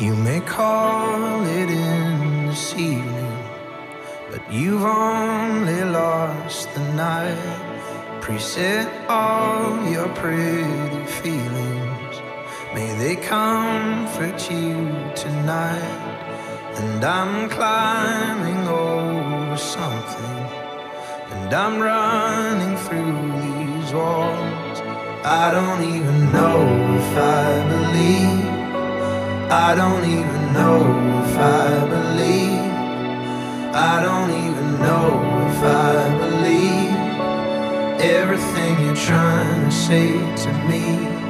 You may call it in this evening, but you've only lost the night. Preset all your pretty feelings. May they comfort you tonight. And I'm climbing over something. And I'm running through these walls. I don't even know if I. I don't even know if I believe. I don't even know if I believe everything you're trying to say to me.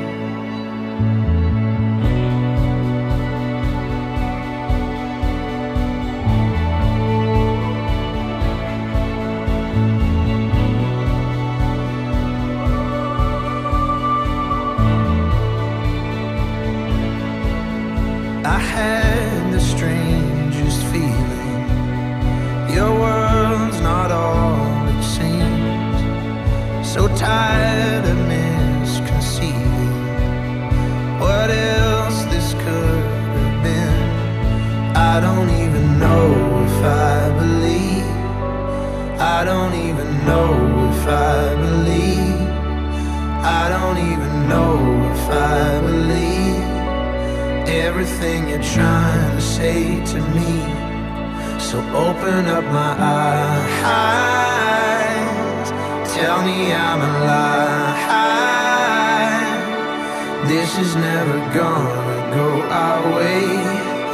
Everything you're trying to say to me. So open up my eyes, tell me I'm alive. This is never gonna go our way.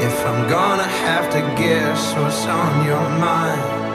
If I'm gonna have to guess what's on your mind,